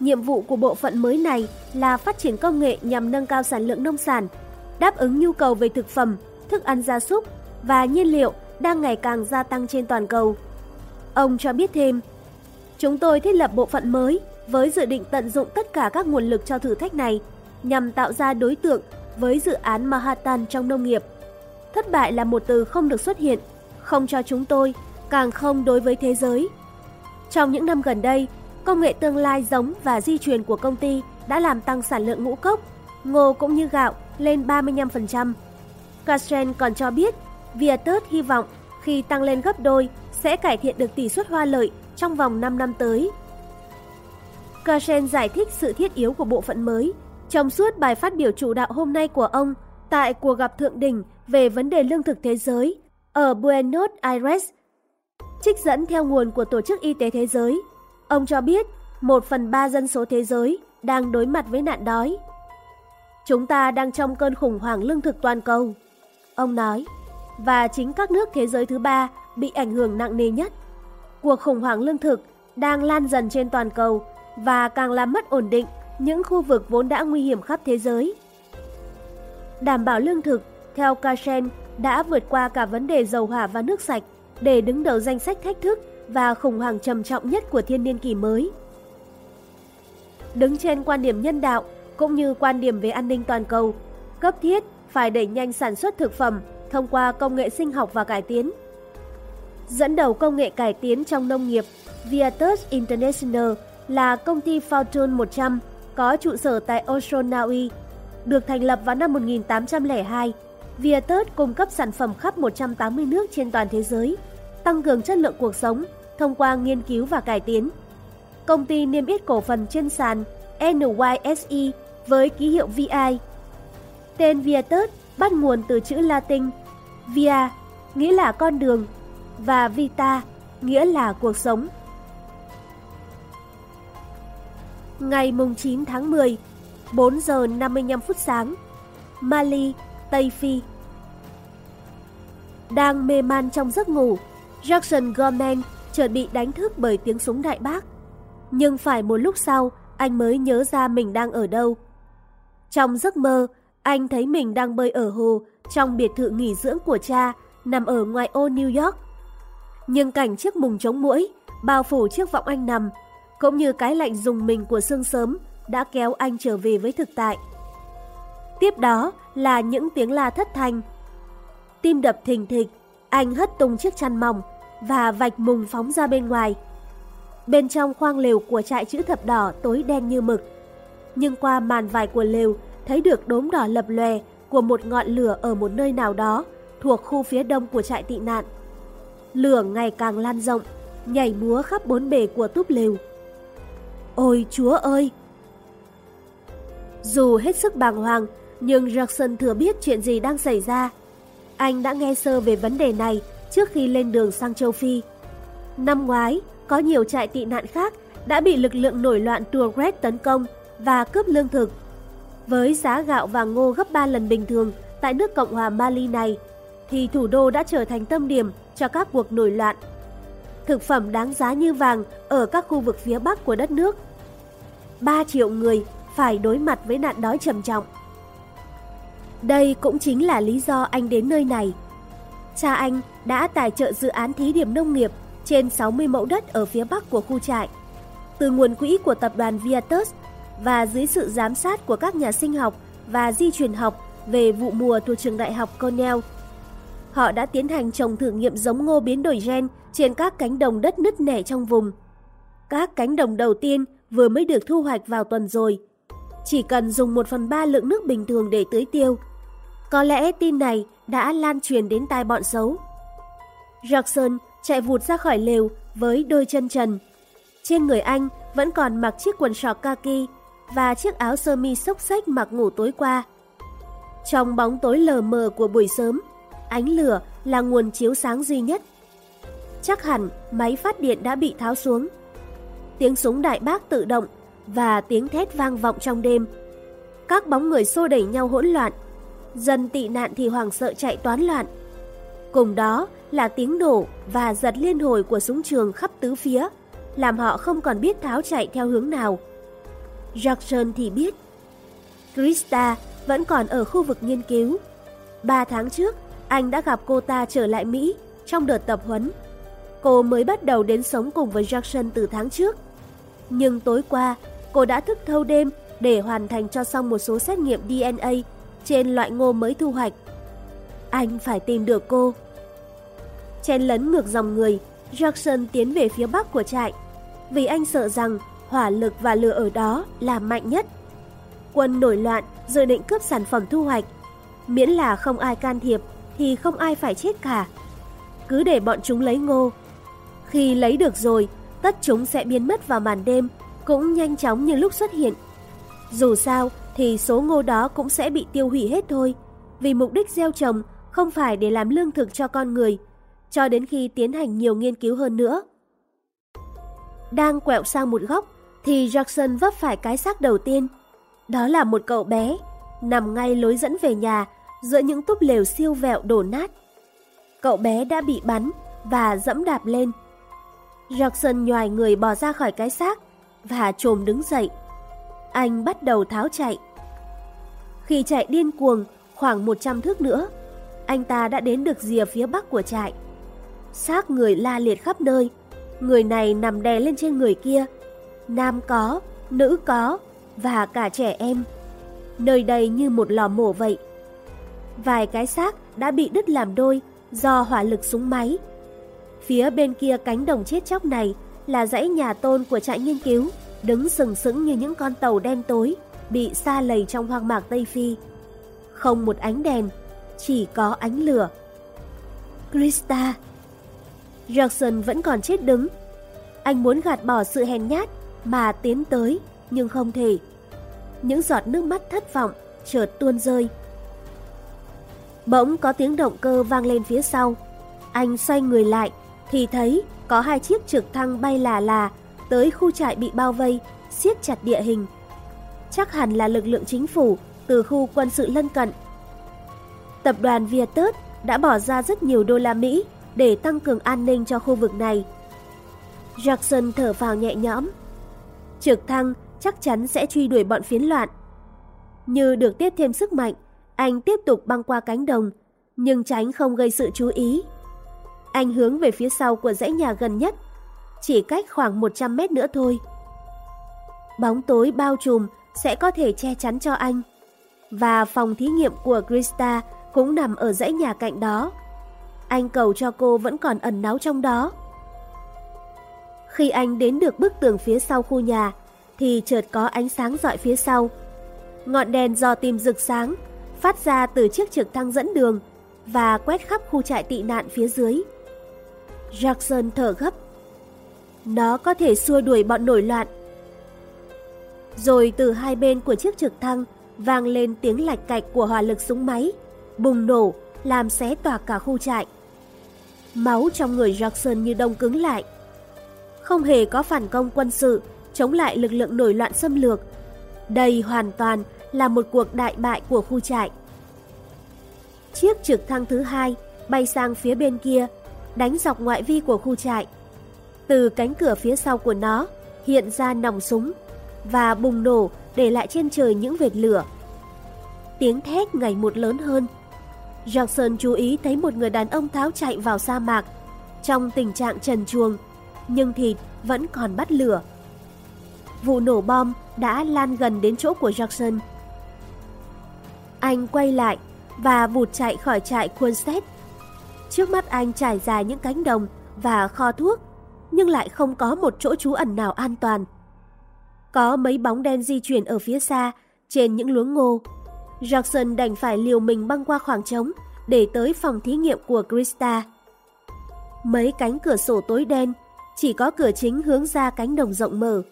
nhiệm vụ của bộ phận mới này là phát triển công nghệ nhằm nâng cao sản lượng nông sản, đáp ứng nhu cầu về thực phẩm, thức ăn gia súc và nhiên liệu đang ngày càng gia tăng trên toàn cầu. Ông cho biết thêm, Chúng tôi thiết lập bộ phận mới với dự định tận dụng tất cả các nguồn lực cho thử thách này nhằm tạo ra đối tượng với dự án Manhattan trong nông nghiệp. Thất bại là một từ không được xuất hiện, không cho chúng tôi, càng không đối với thế giới. Trong những năm gần đây, công nghệ tương lai giống và di truyền của công ty đã làm tăng sản lượng ngũ cốc, ngô cũng như gạo lên 35%. Castren còn cho biết, Viettus hy vọng khi tăng lên gấp đôi sẽ cải thiện được tỷ suất hoa lợi trong vòng 5 năm tới. Kashen giải thích sự thiết yếu của bộ phận mới trong suốt bài phát biểu chủ đạo hôm nay của ông tại cuộc gặp thượng đỉnh về vấn đề lương thực thế giới ở Buenos Aires. Trích dẫn theo nguồn của Tổ chức Y tế Thế giới, ông cho biết một phần ba dân số thế giới đang đối mặt với nạn đói. Chúng ta đang trong cơn khủng hoảng lương thực toàn cầu, ông nói, và chính các nước thế giới thứ ba bị ảnh hưởng nặng nề nhất cuộc khủng hoảng lương thực đang lan dần trên toàn cầu và càng làm mất ổn định những khu vực vốn đã nguy hiểm khắp thế giới. Đảm bảo lương thực, theo Kashen, đã vượt qua cả vấn đề dầu hỏa và nước sạch để đứng đầu danh sách thách thức và khủng hoảng trầm trọng nhất của thiên niên kỷ mới. Đứng trên quan điểm nhân đạo cũng như quan điểm về an ninh toàn cầu, cấp thiết phải đẩy nhanh sản xuất thực phẩm thông qua công nghệ sinh học và cải tiến Dẫn đầu công nghệ cải tiến trong nông nghiệp, Viatus International là công ty Fortune 100 có trụ sở tại Oslo, Na Uy. Được thành lập vào năm 1802, Viatus cung cấp sản phẩm khắp 180 nước trên toàn thế giới, tăng cường chất lượng cuộc sống thông qua nghiên cứu và cải tiến. Công ty niêm yết cổ phần trên sàn NYSE với ký hiệu VI. Tên Viatus bắt nguồn từ chữ Latin Via, nghĩa là con đường và Vita, nghĩa là cuộc sống. Ngày mùng 9 tháng 10, 4 giờ 55 phút sáng, Mali, Tây Phi. Đang mê man trong giấc ngủ, Jackson Gorman chợt bị đánh thức bởi tiếng súng đại bác. Nhưng phải một lúc sau, anh mới nhớ ra mình đang ở đâu. Trong giấc mơ, anh thấy mình đang bơi ở hồ trong biệt thự nghỉ dưỡng của cha nằm ở ngoài ô New York nhưng cảnh chiếc mùng chống mũi, bao phủ chiếc vọng anh nằm, cũng như cái lạnh dùng mình của sương sớm đã kéo anh trở về với thực tại. Tiếp đó là những tiếng la thất thanh. Tim đập thình thịch, anh hất tung chiếc chăn mỏng và vạch mùng phóng ra bên ngoài. Bên trong khoang lều của trại chữ thập đỏ tối đen như mực. Nhưng qua màn vải của lều thấy được đốm đỏ lập lòe của một ngọn lửa ở một nơi nào đó thuộc khu phía đông của trại tị nạn lửa ngày càng lan rộng, nhảy múa khắp bốn bề của túp lều. Ôi chúa ơi! Dù hết sức bàng hoàng, nhưng Jackson thừa biết chuyện gì đang xảy ra. Anh đã nghe sơ về vấn đề này trước khi lên đường sang châu Phi. Năm ngoái, có nhiều trại tị nạn khác đã bị lực lượng nổi loạn Tuareg tấn công và cướp lương thực. Với giá gạo và ngô gấp 3 lần bình thường tại nước Cộng hòa Mali này, thì thủ đô đã trở thành tâm điểm cho các cuộc nổi loạn. Thực phẩm đáng giá như vàng ở các khu vực phía Bắc của đất nước. 3 triệu người phải đối mặt với nạn đói trầm trọng. Đây cũng chính là lý do anh đến nơi này. Cha anh đã tài trợ dự án thí điểm nông nghiệp trên 60 mẫu đất ở phía bắc của khu trại. Từ nguồn quỹ của tập đoàn Viatus và dưới sự giám sát của các nhà sinh học và di truyền học về vụ mùa thuộc trường đại học Cornell. Họ đã tiến hành trồng thử nghiệm giống ngô biến đổi gen trên các cánh đồng đất nứt nẻ trong vùng. Các cánh đồng đầu tiên vừa mới được thu hoạch vào tuần rồi. Chỉ cần dùng 1 phần 3 lượng nước bình thường để tưới tiêu. Có lẽ tin này đã lan truyền đến tai bọn xấu. Jackson chạy vụt ra khỏi lều với đôi chân trần. Trên người anh vẫn còn mặc chiếc quần sọt kaki và chiếc áo sơ mi xốc xách mặc ngủ tối qua. Trong bóng tối lờ mờ của buổi sớm, ánh lửa là nguồn chiếu sáng duy nhất. Chắc hẳn máy phát điện đã bị tháo xuống. Tiếng súng đại bác tự động và tiếng thét vang vọng trong đêm. Các bóng người xô đẩy nhau hỗn loạn. Dân tị nạn thì hoảng sợ chạy toán loạn. Cùng đó là tiếng nổ và giật liên hồi của súng trường khắp tứ phía, làm họ không còn biết tháo chạy theo hướng nào. Jackson thì biết. Krista vẫn còn ở khu vực nghiên cứu. Ba tháng trước, anh đã gặp cô ta trở lại Mỹ trong đợt tập huấn. Cô mới bắt đầu đến sống cùng với Jackson từ tháng trước. Nhưng tối qua, cô đã thức thâu đêm để hoàn thành cho xong một số xét nghiệm DNA trên loại ngô mới thu hoạch. Anh phải tìm được cô. Chen lấn ngược dòng người, Jackson tiến về phía bắc của trại, vì anh sợ rằng hỏa lực và lửa ở đó là mạnh nhất. Quân nổi loạn dự định cướp sản phẩm thu hoạch. Miễn là không ai can thiệp thì không ai phải chết cả. Cứ để bọn chúng lấy ngô. Khi lấy được rồi, tất chúng sẽ biến mất vào màn đêm, cũng nhanh chóng như lúc xuất hiện. Dù sao thì số ngô đó cũng sẽ bị tiêu hủy hết thôi, vì mục đích gieo trồng không phải để làm lương thực cho con người, cho đến khi tiến hành nhiều nghiên cứu hơn nữa. Đang quẹo sang một góc thì Jackson vấp phải cái xác đầu tiên. Đó là một cậu bé, nằm ngay lối dẫn về nhà giữa những túp lều siêu vẹo đổ nát. Cậu bé đã bị bắn và dẫm đạp lên. Jackson nhòi người bò ra khỏi cái xác và trồm đứng dậy. Anh bắt đầu tháo chạy. Khi chạy điên cuồng khoảng 100 thước nữa, anh ta đã đến được rìa phía bắc của trại. Xác người la liệt khắp nơi, người này nằm đè lên trên người kia. Nam có, nữ có và cả trẻ em. Nơi đây như một lò mổ vậy. Vài cái xác đã bị đứt làm đôi do hỏa lực súng máy. Phía bên kia cánh đồng chết chóc này là dãy nhà tôn của trại nghiên cứu, đứng sừng sững như những con tàu đen tối, bị xa lầy trong hoang mạc Tây Phi. Không một ánh đèn, chỉ có ánh lửa. Krista Jackson vẫn còn chết đứng. Anh muốn gạt bỏ sự hèn nhát mà tiến tới, nhưng không thể. Những giọt nước mắt thất vọng chợt tuôn rơi. Bỗng có tiếng động cơ vang lên phía sau. Anh xoay người lại thì thấy có hai chiếc trực thăng bay là là tới khu trại bị bao vây, siết chặt địa hình. Chắc hẳn là lực lượng chính phủ từ khu quân sự lân cận. Tập đoàn Vietjet đã bỏ ra rất nhiều đô la Mỹ để tăng cường an ninh cho khu vực này. Jackson thở vào nhẹ nhõm. Trực thăng chắc chắn sẽ truy đuổi bọn phiến loạn. Như được tiếp thêm sức mạnh, anh tiếp tục băng qua cánh đồng, nhưng tránh không gây sự chú ý. Anh hướng về phía sau của dãy nhà gần nhất, chỉ cách khoảng 100 mét nữa thôi. Bóng tối bao trùm sẽ có thể che chắn cho anh. Và phòng thí nghiệm của Krista cũng nằm ở dãy nhà cạnh đó. Anh cầu cho cô vẫn còn ẩn náu trong đó. Khi anh đến được bức tường phía sau khu nhà, thì chợt có ánh sáng dọi phía sau. Ngọn đèn do tìm rực sáng, phát ra từ chiếc trực thăng dẫn đường và quét khắp khu trại tị nạn phía dưới. Jackson thở gấp. Nó có thể xua đuổi bọn nổi loạn. Rồi từ hai bên của chiếc trực thăng vang lên tiếng lạch cạch của hỏa lực súng máy, bùng nổ, làm xé tỏa cả khu trại. Máu trong người Jackson như đông cứng lại. Không hề có phản công quân sự chống lại lực lượng nổi loạn xâm lược. Đây hoàn toàn là một cuộc đại bại của khu trại. Chiếc trực thăng thứ hai bay sang phía bên kia, đánh dọc ngoại vi của khu trại. Từ cánh cửa phía sau của nó hiện ra nòng súng và bùng nổ để lại trên trời những vệt lửa. Tiếng thét ngày một lớn hơn. Jackson chú ý thấy một người đàn ông tháo chạy vào sa mạc. trong tình trạng trần truồng, nhưng thịt vẫn còn bắt lửa. Vụ nổ bom đã lan gần đến chỗ của Jackson. Anh quay lại và vụt chạy khỏi trại Quonset. Trước mắt anh trải dài những cánh đồng và kho thuốc, nhưng lại không có một chỗ trú ẩn nào an toàn. Có mấy bóng đen di chuyển ở phía xa, trên những luống ngô. Jackson đành phải liều mình băng qua khoảng trống để tới phòng thí nghiệm của Krista. Mấy cánh cửa sổ tối đen, chỉ có cửa chính hướng ra cánh đồng rộng mở.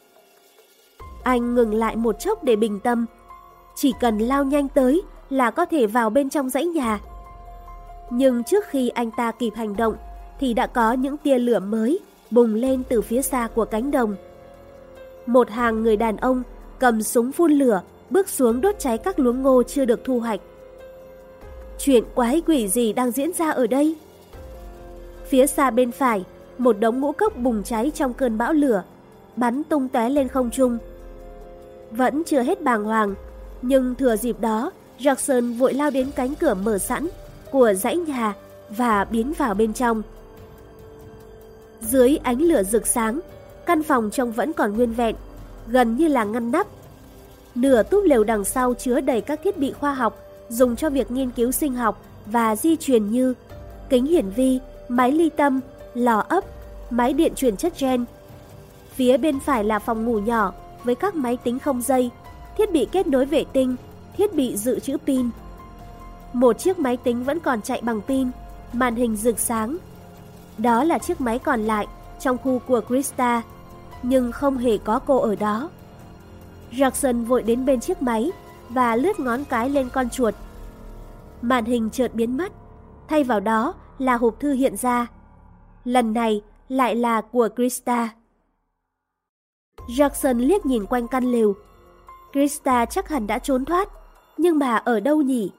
Anh ngừng lại một chốc để bình tâm. Chỉ cần lao nhanh tới là có thể vào bên trong dãy nhà. Nhưng trước khi anh ta kịp hành động thì đã có những tia lửa mới bùng lên từ phía xa của cánh đồng. Một hàng người đàn ông cầm súng phun lửa bước xuống đốt cháy các luống ngô chưa được thu hoạch. Chuyện quái quỷ gì đang diễn ra ở đây? Phía xa bên phải, một đống ngũ cốc bùng cháy trong cơn bão lửa, bắn tung tóe lên không trung. Vẫn chưa hết bàng hoàng, nhưng thừa dịp đó, Jackson vội lao đến cánh cửa mở sẵn của dãy nhà và biến vào bên trong. Dưới ánh lửa rực sáng, căn phòng trông vẫn còn nguyên vẹn, gần như là ngăn nắp. Nửa túp lều đằng sau chứa đầy các thiết bị khoa học dùng cho việc nghiên cứu sinh học và di truyền như kính hiển vi, máy ly tâm, lò ấp, máy điện truyền chất gen. Phía bên phải là phòng ngủ nhỏ với các máy tính không dây, thiết bị kết nối vệ tinh, thiết bị dự trữ pin. Một chiếc máy tính vẫn còn chạy bằng pin, màn hình rực sáng. Đó là chiếc máy còn lại trong khu của Krista, nhưng không hề có cô ở đó. Jackson vội đến bên chiếc máy và lướt ngón cái lên con chuột. Màn hình chợt biến mất, thay vào đó là hộp thư hiện ra. Lần này lại là của Krista. Jackson liếc nhìn quanh căn lều. Krista chắc hẳn đã trốn thoát, nhưng mà ở đâu nhỉ?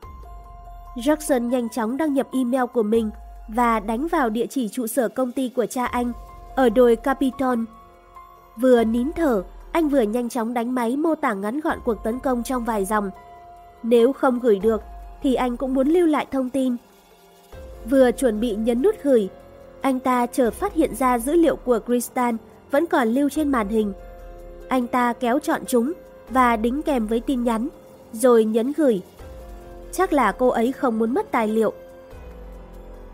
Jackson nhanh chóng đăng nhập email của mình và đánh vào địa chỉ trụ sở công ty của cha anh ở đồi Capitol. Vừa nín thở, anh vừa nhanh chóng đánh máy mô tả ngắn gọn cuộc tấn công trong vài dòng. Nếu không gửi được, thì anh cũng muốn lưu lại thông tin. Vừa chuẩn bị nhấn nút gửi, anh ta chợt phát hiện ra dữ liệu của Kristan vẫn còn lưu trên màn hình. Anh ta kéo chọn chúng và đính kèm với tin nhắn, rồi nhấn gửi. Chắc là cô ấy không muốn mất tài liệu.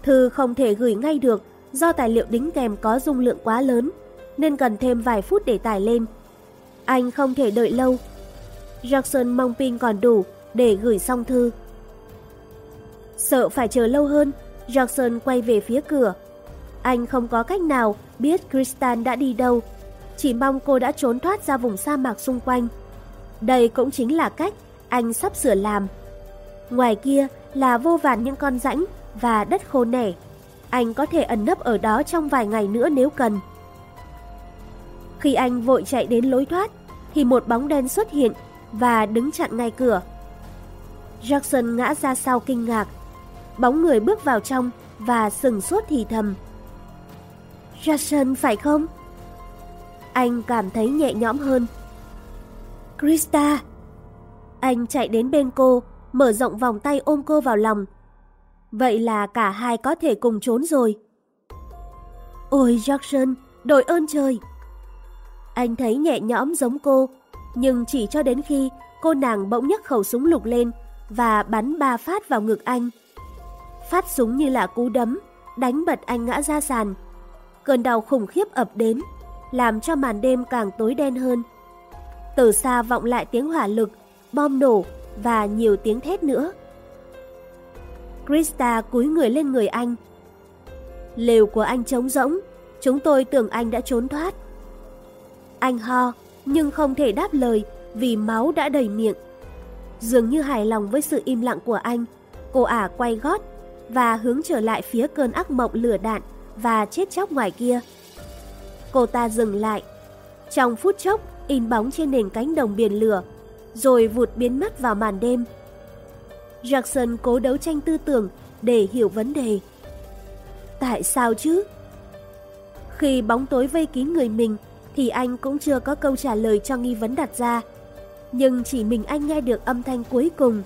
Thư không thể gửi ngay được do tài liệu đính kèm có dung lượng quá lớn, nên cần thêm vài phút để tải lên. Anh không thể đợi lâu. Jackson mong pin còn đủ để gửi xong thư. Sợ phải chờ lâu hơn, Jackson quay về phía cửa. Anh không có cách nào biết Kristan đã đi đâu, chỉ mong cô đã trốn thoát ra vùng sa mạc xung quanh. Đây cũng chính là cách anh sắp sửa làm. Ngoài kia là vô vàn những con rãnh và đất khô nẻ. Anh có thể ẩn nấp ở đó trong vài ngày nữa nếu cần. Khi anh vội chạy đến lối thoát, thì một bóng đen xuất hiện và đứng chặn ngay cửa. Jackson ngã ra sau kinh ngạc. Bóng người bước vào trong và sừng sốt thì thầm. Jackson phải không? Anh cảm thấy nhẹ nhõm hơn. Krista! Anh chạy đến bên cô, mở rộng vòng tay ôm cô vào lòng. Vậy là cả hai có thể cùng trốn rồi. Ôi Jackson, đội ơn trời! Anh thấy nhẹ nhõm giống cô, nhưng chỉ cho đến khi cô nàng bỗng nhấc khẩu súng lục lên và bắn ba phát vào ngực anh. Phát súng như là cú đấm, đánh bật anh ngã ra sàn. Cơn đau khủng khiếp ập đến, làm cho màn đêm càng tối đen hơn. Từ xa vọng lại tiếng hỏa lực, bom nổ và nhiều tiếng thét nữa. Krista cúi người lên người anh. Lều của anh trống rỗng, chúng tôi tưởng anh đã trốn thoát. Anh ho, nhưng không thể đáp lời vì máu đã đầy miệng. Dường như hài lòng với sự im lặng của anh, cô ả quay gót và hướng trở lại phía cơn ác mộng lửa đạn và chết chóc ngoài kia. Cô ta dừng lại. Trong phút chốc, in bóng trên nền cánh đồng biển lửa, rồi vụt biến mất vào màn đêm. Jackson cố đấu tranh tư tưởng để hiểu vấn đề. Tại sao chứ? Khi bóng tối vây kín người mình, thì anh cũng chưa có câu trả lời cho nghi vấn đặt ra. Nhưng chỉ mình anh nghe được âm thanh cuối cùng.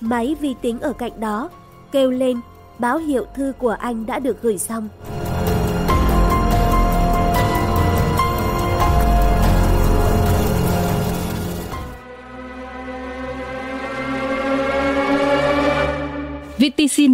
Máy vi tính ở cạnh đó kêu lên báo hiệu thư của anh đã được gửi xong. VTC